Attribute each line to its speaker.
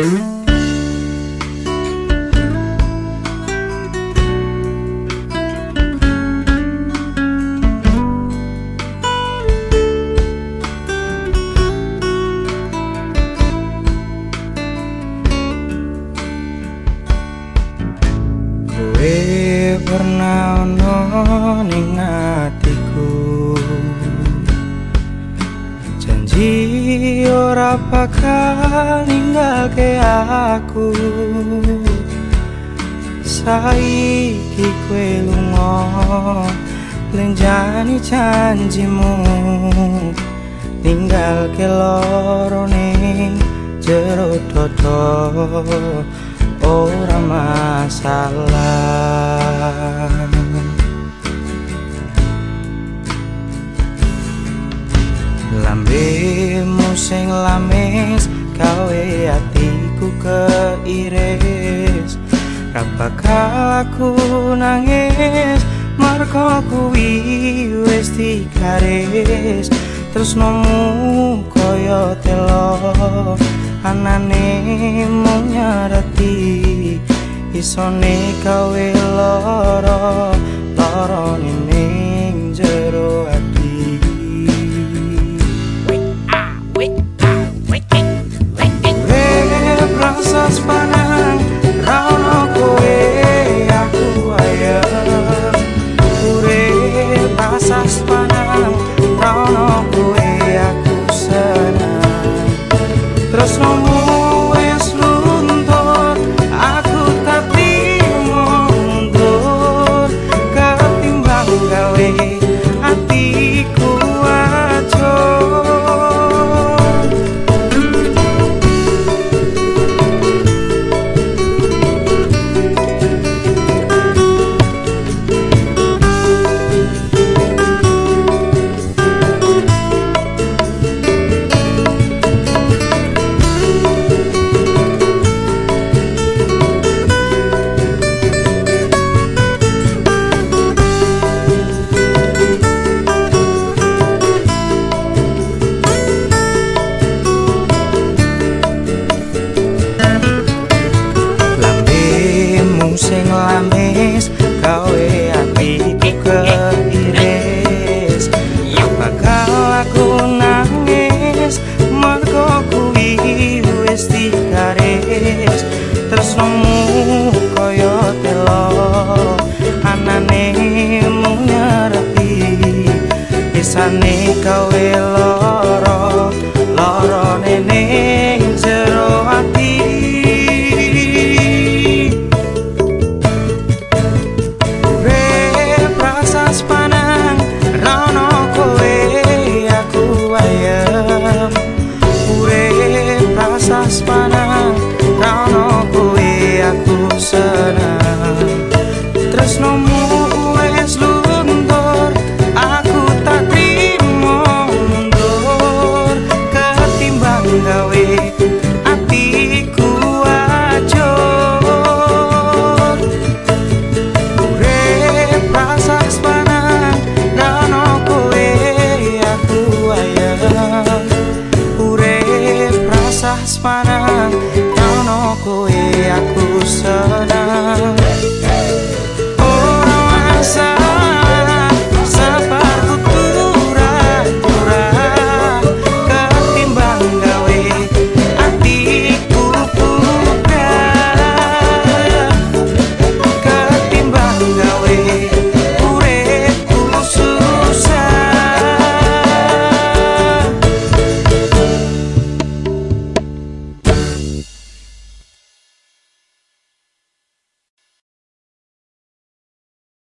Speaker 1: Forever now, no bakal ninggalke aku? Saiki kowe lunga lenjani janjimu. Ninggalke loro ning jero dodo ora masalah lambemu sing lames gawe atiku keiris. Rapakal aku nangis Marko kuwi wis dikaris Terus nomu koyo telo Anane mau nyarati Isone kawe loro sing lamis gawe atiku keiris bakal aku nangis mergo kuwi wis dikaris tresnomu kaya telo anane mung nyerepi bisane That's why